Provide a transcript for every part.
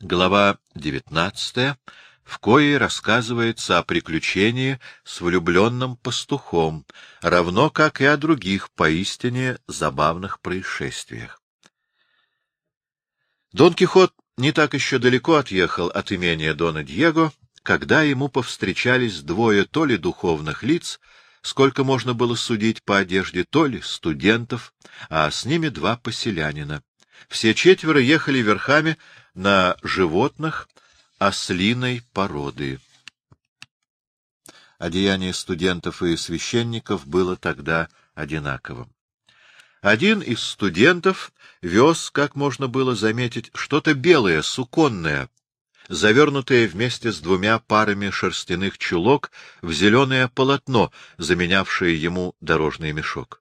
Глава девятнадцатая, в коей рассказывается о приключении с влюбленным пастухом, равно как и о других поистине забавных происшествиях. Дон Кихот не так еще далеко отъехал от имения Дона Диего, когда ему повстречались двое то ли духовных лиц, сколько можно было судить по одежде, то ли студентов, а с ними два поселянина. Все четверо ехали верхами на животных ослиной породы. Одеяние студентов и священников было тогда одинаковым. Один из студентов вез, как можно было заметить, что-то белое, суконное, завернутое вместе с двумя парами шерстяных чулок в зеленое полотно, заменявшее ему дорожный мешок.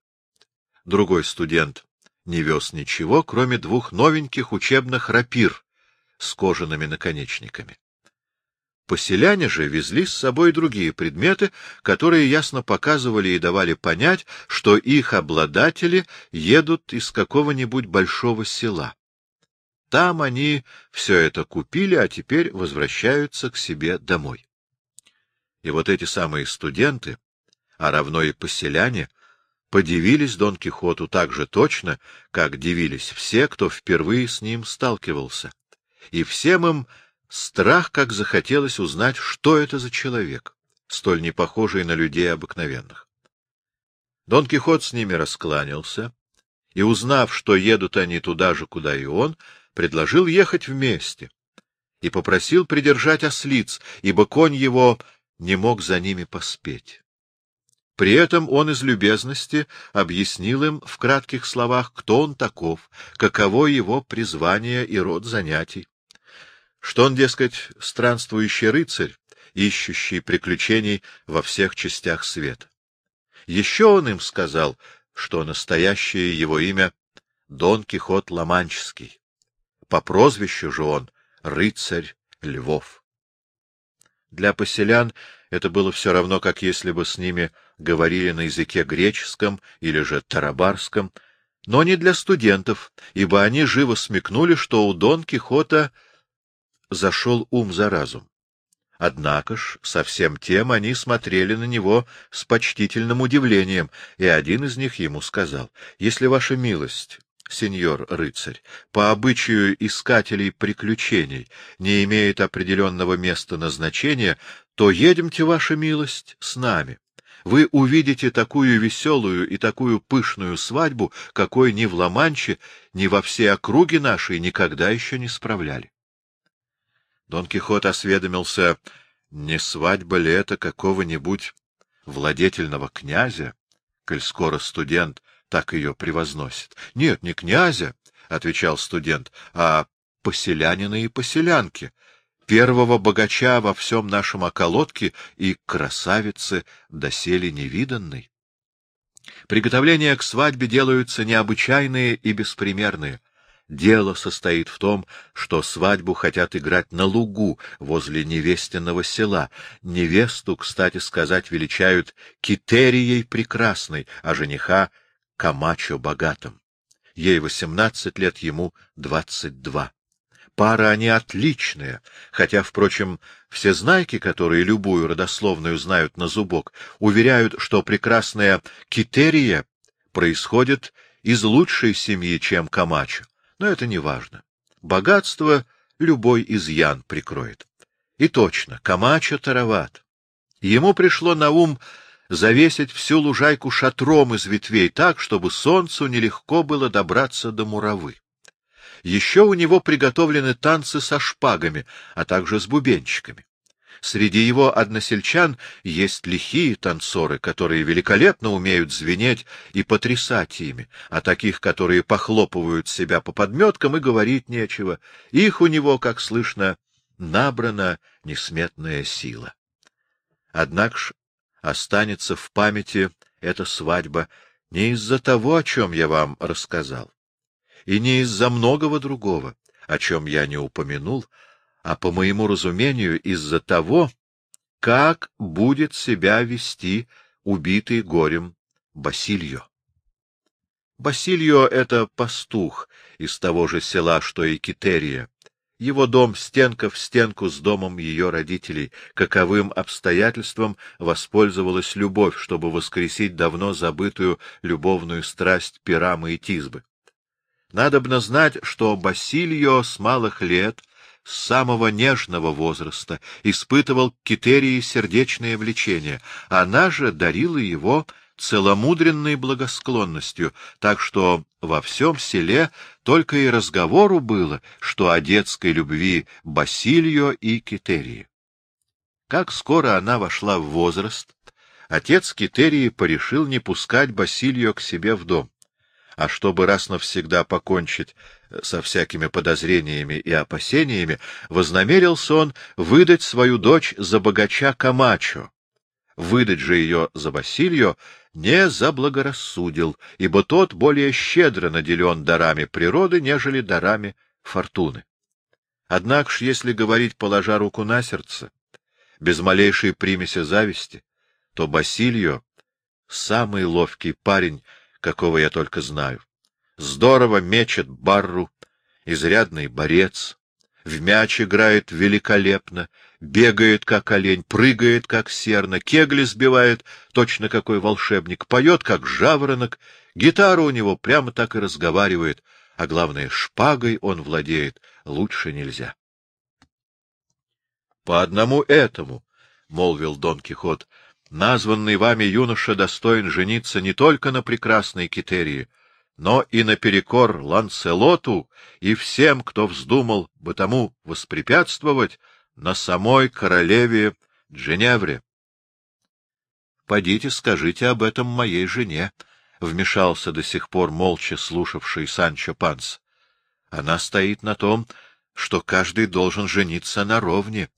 Другой студент не вез ничего, кроме двух новеньких учебных рапир с кожаными наконечниками. Поселяне же везли с собой другие предметы, которые ясно показывали и давали понять, что их обладатели едут из какого-нибудь большого села. Там они все это купили, а теперь возвращаются к себе домой. И вот эти самые студенты, а равно и поселяне, подивились Дон Кихоту так же точно, как дивились все, кто впервые с ним сталкивался. И всем им страх как захотелось узнать, что это за человек, столь не похожий на людей обыкновенных. Дон Кихот с ними раскланялся, и, узнав, что едут они туда же, куда и он, предложил ехать вместе и попросил придержать ослиц, ибо конь его не мог за ними поспеть. При этом он из любезности объяснил им в кратких словах, кто он таков, каково его призвание и род занятий. Что он, дескать, странствующий рыцарь, ищущий приключений во всех частях света. Еще он им сказал, что настоящее его имя — Дон Кихот Ломанческий. По прозвищу же он — рыцарь Львов. Для поселян это было все равно, как если бы с ними говорили на языке греческом или же тарабарском, но не для студентов, ибо они живо смекнули, что у Дон Кихота зашел ум за разум. Однако ж, со всем тем они смотрели на него с почтительным удивлением, и один из них ему сказал, — Если ваша милость сеньор рыцарь, по обычаю искателей приключений не имеет определенного места назначения, то едемте, ваша милость, с нами. Вы увидите такую веселую и такую пышную свадьбу, какой ни в Ла-Манче, ни во всей округе нашей никогда еще не справляли. Дон Кихот осведомился, не свадьба ли это какого-нибудь владетельного князя, коль скоро студент так ее превозносит. — Нет, не князя, — отвечал студент, — а поселянина и поселянки, первого богача во всем нашем околотке и красавицы доселе невиданной. Приготовления к свадьбе делаются необычайные и беспримерные. Дело состоит в том, что свадьбу хотят играть на лугу возле невестиного села. Невесту, кстати сказать, величают китерией прекрасной, а жениха Камачо богатым. Ей восемнадцать лет, ему двадцать два. Пара они отличная, хотя, впрочем, все знайки, которые любую родословную знают на зубок, уверяют, что прекрасная Китерия происходит из лучшей семьи, чем Камачо. Но это не важно. Богатство любой изъян прикроет. И точно, Камачо тароват. Ему пришло на ум завесить всю лужайку шатром из ветвей так, чтобы солнцу нелегко было добраться до муравы. Еще у него приготовлены танцы со шпагами, а также с бубенчиками. Среди его односельчан есть лихие танцоры, которые великолепно умеют звенеть и потрясать ими, а таких, которые похлопывают себя по подметкам, и говорить нечего. Их у него, как слышно, набрана несметная сила. Однако ж останется в памяти эта свадьба не из-за того, о чем я вам рассказал, и не из-за многого другого, о чем я не упомянул, а, по моему разумению, из-за того, как будет себя вести убитый горем Басильо. Басильо — это пастух из того же села, что и Китерия, Его дом стенка в стенку с домом ее родителей. Каковым обстоятельством воспользовалась любовь, чтобы воскресить давно забытую любовную страсть Пирамы и Тизбы. Надобно знать, что Басильо с малых лет, с самого нежного возраста, испытывал к Китерии сердечное влечение. Она же дарила его целомудренной благосклонностью, так что во всем селе только и разговору было, что о детской любви Басильо и Китерии. Как скоро она вошла в возраст, отец Китерии порешил не пускать Басильо к себе в дом, а чтобы раз навсегда покончить со всякими подозрениями и опасениями, вознамерился он выдать свою дочь за богача Камачо, выдать же ее за Василию не заблагорассудил, ибо тот более щедро наделен дарами природы, нежели дарами фортуны. Однако ж, если говорить, положа руку на сердце, без малейшей примеси зависти, то Басильо — самый ловкий парень, какого я только знаю. Здорово мечет барру, изрядный борец, в мяч играет великолепно, бегает, как олень, прыгает, как серна, кегли сбивает, точно какой волшебник, поет, как жаворонок, гитара у него прямо так и разговаривает, а главное, шпагой он владеет, лучше нельзя. — По одному этому, — молвил Дон Кихот, — названный вами юноша достоин жениться не только на прекрасной Китерии, но и наперекор Ланселоту и всем, кто вздумал бы тому воспрепятствовать, на самой королеве Дженевре. — Подите, скажите об этом моей жене, — вмешался до сих пор молча слушавший Санчо Панс. — Она стоит на том, что каждый должен жениться на ровне.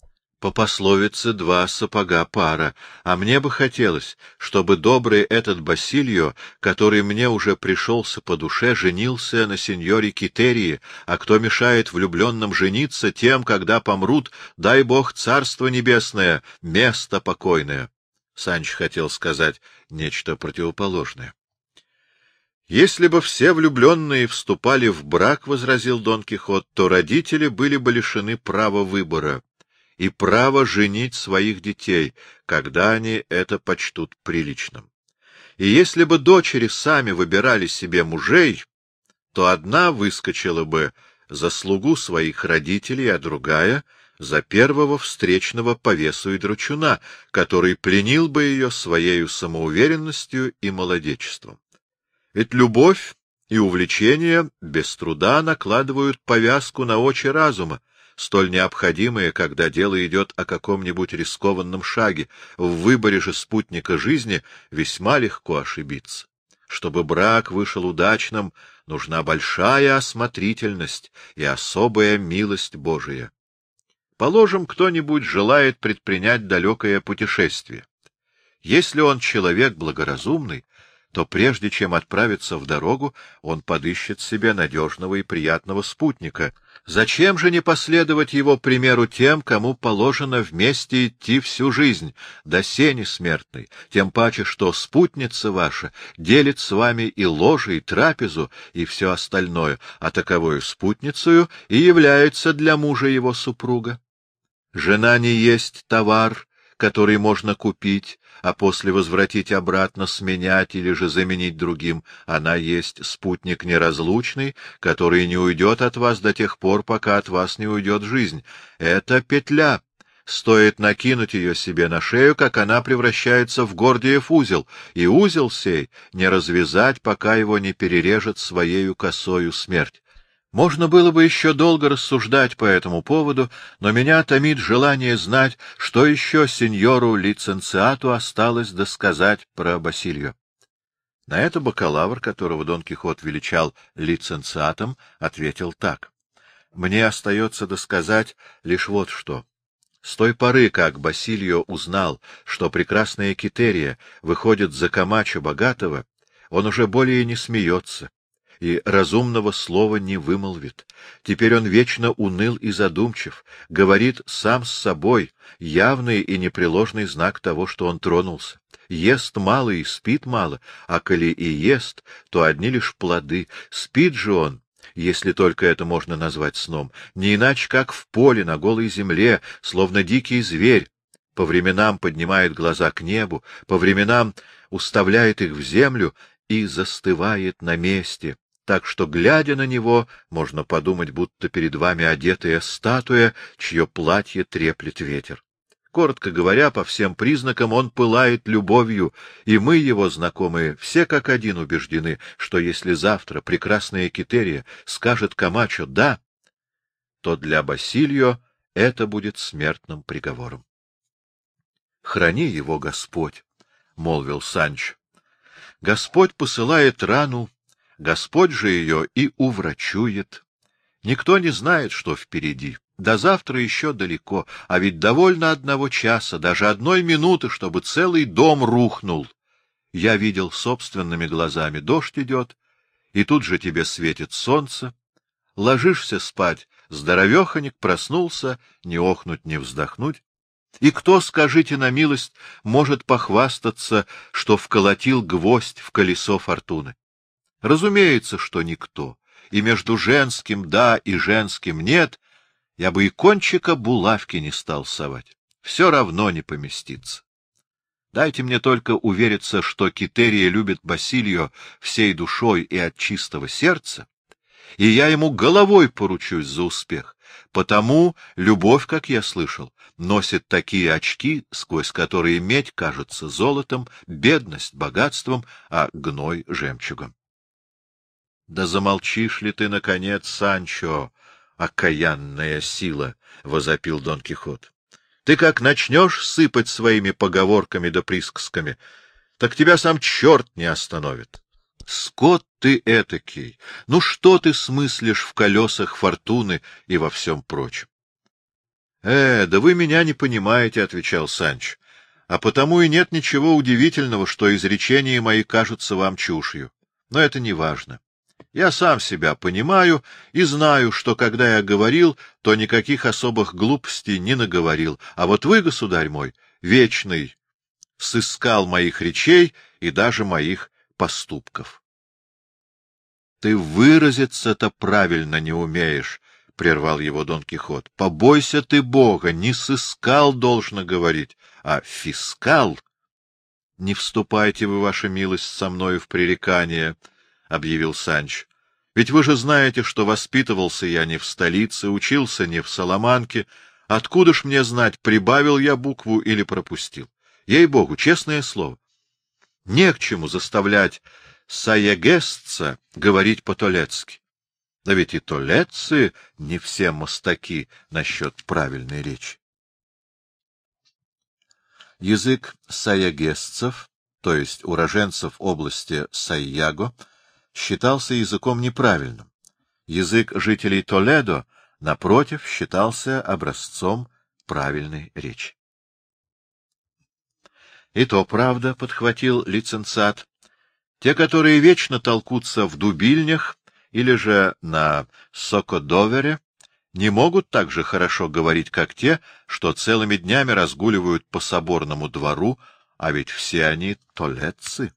По пословице два сапога пара, а мне бы хотелось, чтобы добрый этот Басильо, который мне уже пришелся по душе, женился на сеньоре Китерии, а кто мешает влюбленным жениться тем, когда помрут, дай бог царство небесное, место покойное. Санч хотел сказать нечто противоположное. Если бы все влюбленные вступали в брак, — возразил Дон Кихот, — то родители были бы лишены права выбора и право женить своих детей, когда они это почтут приличным. И если бы дочери сами выбирали себе мужей, то одна выскочила бы за слугу своих родителей, а другая — за первого встречного по весу и дручуна, который пленил бы ее своею самоуверенностью и молодечеством. Ведь любовь и увлечение без труда накладывают повязку на очи разума, столь необходимые, когда дело идет о каком-нибудь рискованном шаге, в выборе же спутника жизни весьма легко ошибиться. Чтобы брак вышел удачным, нужна большая осмотрительность и особая милость Божия. Положим, кто-нибудь желает предпринять далекое путешествие. Если он человек благоразумный, то прежде чем отправиться в дорогу, он подыщет себе надежного и приятного спутника. Зачем же не последовать его примеру тем, кому положено вместе идти всю жизнь, до сени смертной, тем паче, что спутница ваша делит с вами и ложе, и трапезу, и все остальное, а таковою спутницею и является для мужа его супруга. Жена не есть товар, который можно купить, а после возвратить обратно, сменять или же заменить другим. Она есть спутник неразлучный, который не уйдет от вас до тех пор, пока от вас не уйдет жизнь. Это петля. Стоит накинуть ее себе на шею, как она превращается в Гордиев узел, и узел сей не развязать, пока его не перережет своею косою смерть. Можно было бы еще долго рассуждать по этому поводу, но меня томит желание знать, что еще сеньору лиценциату осталось досказать про Басилью. На это бакалавр, которого Дон Кихот величал лиценциатом, ответил так. Мне остается досказать лишь вот что. С той поры, как Басильо узнал, что прекрасная Китерия выходит за Камача богатого, он уже более не смеется и разумного слова не вымолвит. Теперь он вечно уныл и задумчив, говорит сам с собой, явный и непреложный знак того, что он тронулся. Ест мало и спит мало, а коли и ест, то одни лишь плоды. Спит же он, если только это можно назвать сном, не иначе как в поле на голой земле, словно дикий зверь, по временам поднимает глаза к небу, по временам уставляет их в землю и застывает на месте, так что, глядя на него, можно подумать, будто перед вами одетая статуя, чье платье треплет ветер. Коротко говоря, по всем признакам он пылает любовью, и мы, его знакомые, все как один убеждены, что если завтра прекрасная Китерия скажет Камачо «да», то для Басильо это будет смертным приговором. — Храни его Господь, — молвил Санч. — Господь посылает рану, Господь же ее и уврачует. Никто не знает, что впереди. До завтра еще далеко, а ведь довольно одного часа, даже одной минуты, чтобы целый дом рухнул. Я видел собственными глазами, дождь идет, и тут же тебе светит солнце. Ложишься спать, здоровеханик проснулся, не охнуть, не вздохнуть. И кто, скажите на милость, может похвастаться, что вколотил гвоздь в колесо фортуны? Разумеется, что никто, и между женским «да» и женским «нет» я бы и кончика булавки не стал совать. Все равно не поместится. Дайте мне только увериться, что Китерия любит Басилио всей душой и от чистого сердца, и я ему головой поручусь за успех. Потому любовь, как я слышал, носит такие очки, сквозь которые медь кажется золотом, бедность — богатством, а гной — жемчугом. — Да замолчишь ли ты, наконец, Санчо, окаянная сила! — возопил Дон Кихот. — Ты как начнешь сыпать своими поговорками да присказками, так тебя сам черт не остановит. Скот ты этакий! Ну что ты смыслишь в колесах фортуны и во всем прочем? — Э, да вы меня не понимаете, — отвечал Санч, — а потому и нет ничего удивительного, что изречения мои кажутся вам чушью. Но это не важно. Я сам себя понимаю и знаю, что когда я говорил, то никаких особых глупостей не наговорил, а вот вы, государь мой, вечный, сыскал моих речей и даже моих поступков. — Ты выразиться-то правильно не умеешь, — прервал его Дон Кихот. — Побойся ты Бога, не сыскал, должно говорить, а фискал. — Не вступайте вы, ваша милость, со мною в пререкание, — объявил Санч. — Ведь вы же знаете, что воспитывался я не в столице, учился не в Соломанке. Откуда ж мне знать, прибавил я букву или пропустил? Ей-богу, честное слово. Не к чему заставлять саягестца говорить по-толецки. Да ведь и толецы не все мостаки насчет правильной речи. Язык саягестцев, то есть уроженцев области Сайяго, считался языком неправильным. Язык жителей Толедо, напротив, считался образцом правильной речи. И то правда, — подхватил лицензат, — те, которые вечно толкутся в дубильнях или же на сокодовере, не могут так же хорошо говорить, как те, что целыми днями разгуливают по соборному двору, а ведь все они толедцы.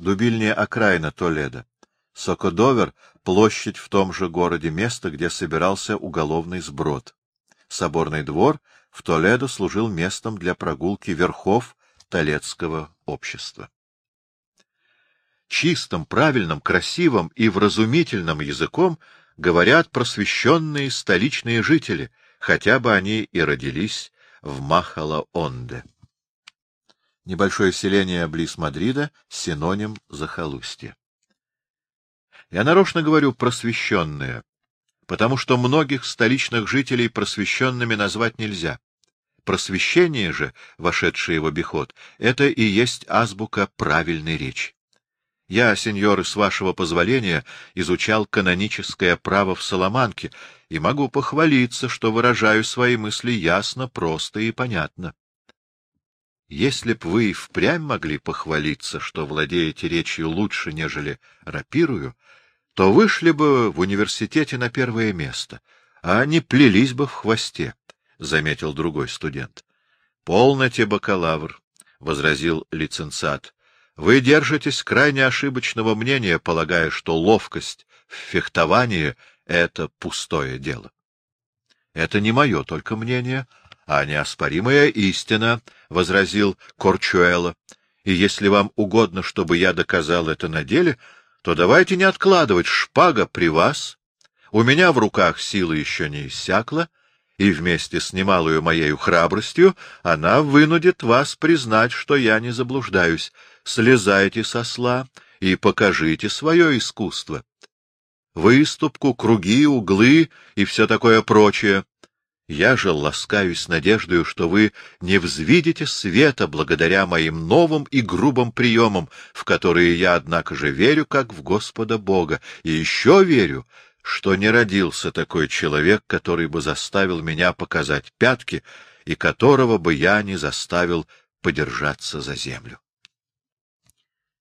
Дубильня окраина Толедо. Сокодовер — площадь в том же городе, место, где собирался уголовный сброд. Соборный двор в Толедо служил местом для прогулки верхов Толедского общества. Чистым, правильным, красивым и вразумительным языком говорят просвещенные столичные жители, хотя бы они и родились в Махала-Онде. Небольшое селение близ Мадрида — синоним захолустья. Я нарочно говорю «просвещенные», потому что многих столичных жителей просвещенными назвать нельзя. Просвещение же, вошедшее в обиход, это и есть азбука правильной речи. Я, сеньоры, с вашего позволения, изучал каноническое право в Соломанке и могу похвалиться, что выражаю свои мысли ясно, просто и понятно. Если б вы впрямь могли похвалиться, что владеете речью лучше, нежели рапирую, то вышли бы в университете на первое место, а не плелись бы в хвосте, — заметил другой студент. — Полноте, бакалавр, — возразил лицензат. — Вы держитесь крайне ошибочного мнения, полагая, что ловкость в фехтовании — это пустое дело. — Это не мое только мнение, а неоспоримая истина, — возразил Корчуэлло. — И если вам угодно, чтобы я доказал это на деле, то давайте не откладывать шпага при вас. У меня в руках сила еще не иссякла, и вместе с немалою моею храбростью она вынудит вас признать, что я не заблуждаюсь. Слезайте со сла и покажите свое искусство. Выступку, круги, углы и все такое прочее. Я же ласкаюсь надеждою, что вы не взвидите света благодаря моим новым и грубым приемам, в которые я, однако же, верю, как в Господа Бога, и еще верю, что не родился такой человек, который бы заставил меня показать пятки, и которого бы я не заставил подержаться за землю.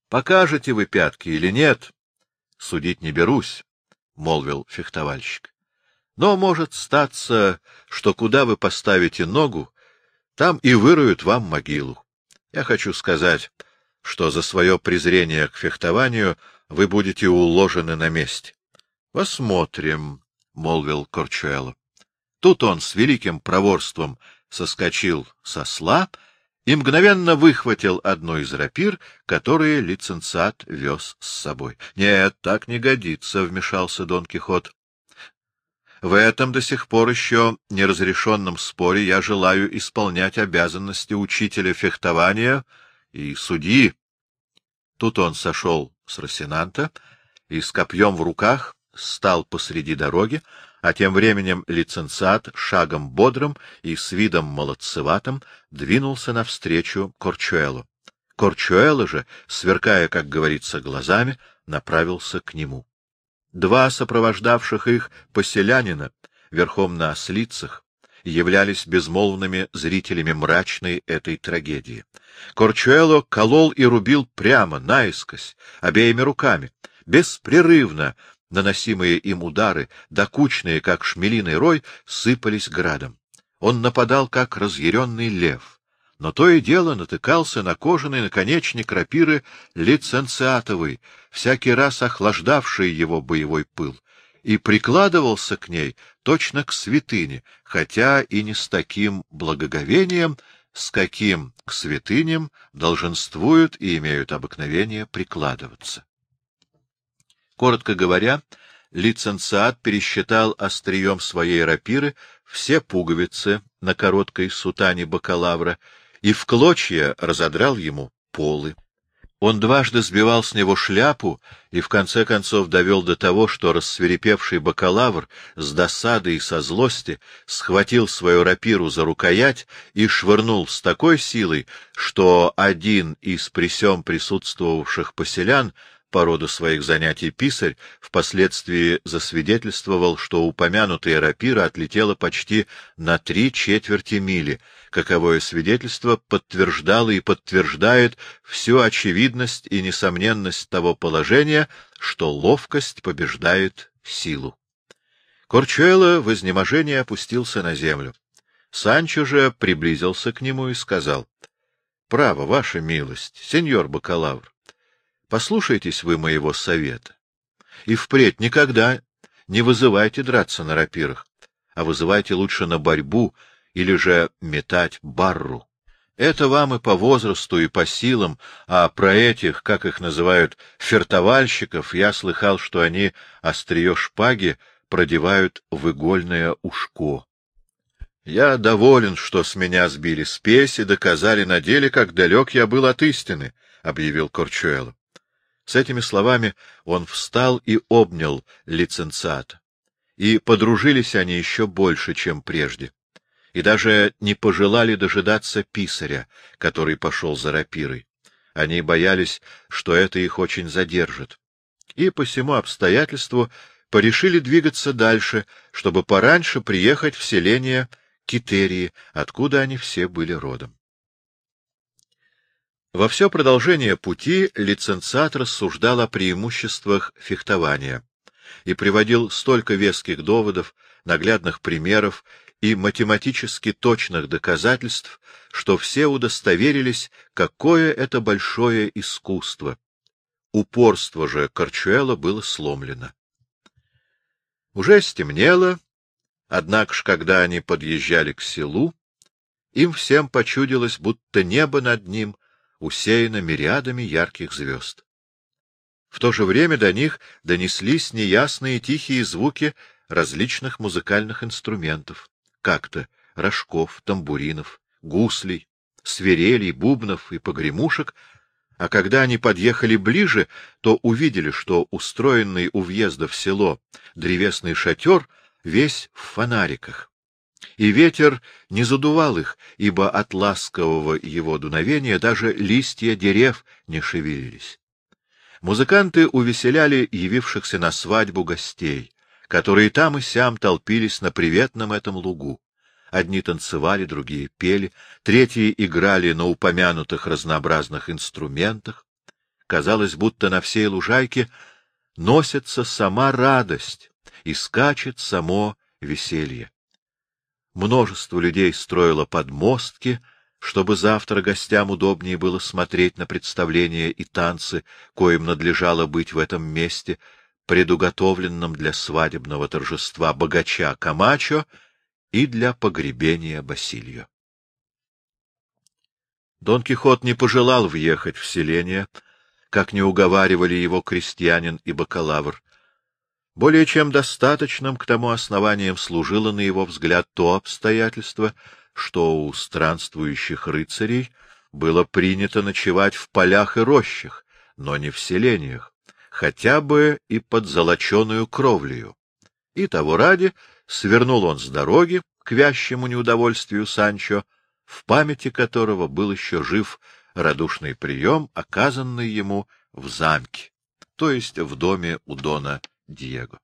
Покажете вы пятки или нет, судить не берусь, — молвил фехтовальщик. Но может статься, что куда вы поставите ногу, там и выроют вам могилу. Я хочу сказать, что за свое презрение к фехтованию вы будете уложены на месте. — Посмотрим, — молвил Корчуэлло. Тут он с великим проворством соскочил со сла и мгновенно выхватил одну из рапир, которые лицензат вез с собой. — Нет, так не годится, — вмешался Дон Кихот. — В этом до сих пор еще неразрешенном споре я желаю исполнять обязанности учителя фехтования и судьи. Тут он сошел с Росинанта и с копьем в руках стал посреди дороги, а тем временем лицензат шагом бодрым и с видом молодцеватым двинулся навстречу Корчуэлу. Корчуэло же, сверкая, как говорится, глазами, направился к нему. Два сопровождавших их поселянина, верхом на ослицах, являлись безмолвными зрителями мрачной этой трагедии. Корчуэло колол и рубил прямо, наискось, обеими руками, беспрерывно, наносимые им удары, докучные, как шмелиный рой, сыпались градом. Он нападал, как разъяренный лев, но то и дело натыкался на кожаный наконечник рапиры лиценциатовый, всякий раз охлаждавший его боевой пыл, и прикладывался к ней точно к святыне, хотя и не с таким благоговением, с каким к святыням долженствуют и имеют обыкновение прикладываться. Коротко говоря, лиценциат пересчитал острием своей рапиры все пуговицы на короткой сутане бакалавра и в клочья разодрал ему полы. Он дважды сбивал с него шляпу и в конце концов довел до того, что рассверепевший бакалавр с досадой и со злости схватил свою рапиру за рукоять и швырнул с такой силой, что один из при сём присутствовавших поселян по роду своих занятий писарь впоследствии засвидетельствовал, что упомянутая рапира отлетела почти на три четверти мили, каковое свидетельство подтверждало и подтверждает всю очевидность и несомненность того положения, что ловкость побеждает силу. Корчуэлло в изнеможении опустился на землю. Санчо же приблизился к нему и сказал, — Право, ваша милость, сеньор бакалавр, Послушайтесь вы моего совета. И впредь никогда не вызывайте драться на рапирах, а вызывайте лучше на борьбу или же метать барру. Это вам и по возрасту, и по силам, а про этих, как их называют, фертовальщиков, я слыхал, что они острие шпаги продевают в игольное ушко. Я доволен, что с меня сбили спесь и доказали на деле, как далек я был от истины, — объявил Корчуэлло. С этими словами он встал и обнял лиценциата. И подружились они еще больше, чем прежде. И даже не пожелали дожидаться писаря, который пошел за рапирой. Они боялись, что это их очень задержит. И по всему обстоятельству порешили двигаться дальше, чтобы пораньше приехать в селение Китерии, откуда они все были родом. Во все продолжение пути лицензат рассуждал о преимуществах фехтования и приводил столько веских доводов, наглядных примеров и математически точных доказательств, что все удостоверились, какое это большое искусство. Упорство же Корчуэла было сломлено. Уже стемнело, однако ж, когда они подъезжали к селу, им всем почудилось, будто небо над ним усеяно мириадами ярких звезд. В то же время до них донеслись неясные тихие звуки различных музыкальных инструментов, как-то рожков, тамбуринов, гуслей, свирелей, бубнов и погремушек, а когда они подъехали ближе, то увидели, что устроенный у въезда в село древесный шатер весь в фонариках. И ветер не задувал их, ибо от ласкового его дуновения даже листья дерев не шевелились. Музыканты увеселяли явившихся на свадьбу гостей, которые там и сям толпились на приветном этом лугу. Одни танцевали, другие пели, третьи играли на упомянутых разнообразных инструментах. Казалось, будто на всей лужайке носится сама радость и скачет само веселье. Множество людей строило подмостки, чтобы завтра гостям удобнее было смотреть на представления и танцы, коим надлежало быть в этом месте, предуготовленном для свадебного торжества богача Камачо и для погребения Басильо. Дон Кихот не пожелал въехать в селение, как не уговаривали его крестьянин и бакалавр. Более чем достаточным к тому основанием служило, на его взгляд, то обстоятельство, что у странствующих рыцарей было принято ночевать в полях и рощах, но не в селениях, хотя бы и под золоченую кровлею. И того ради свернул он с дороги к вящему неудовольствию Санчо, в памяти которого был еще жив радушный прием, оказанный ему в замке, то есть в доме у Дона Диего.